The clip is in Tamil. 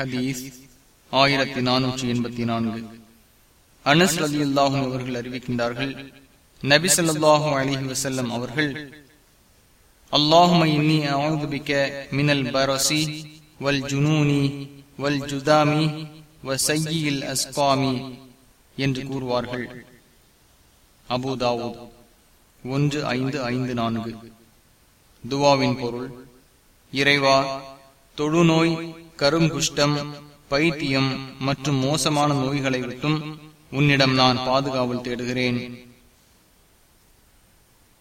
ஹதீஸ் ஆயிரத்தி நானூற்றி எண்பத்தி நான்கு. அனஸ் அலி அல்லாஹும் அவர்கள் அறிவிக்கின்றார்கள் நபி சொல்லாஹும் அலிஹி வசல்லம் அவர்கள் அல்லாஹுமிக்க மினல் பரசி வல் ஜுனூனி வல் ஜுதாமி வ சய்யில் அஸ்காமி என்று கூறுவார்கள். அபுதாவூத் ஒன்று ஐந்து ஐந்து நான்கு. துவாவின் பொருள் இறைவா தொழுநோய் கருங்குஷ்டம் பைத்தியம் மற்றும் மோசமான நோய்களை விட்டும் உன்னிடம் நான் பாதுகாவல் தேடுகிறேன்.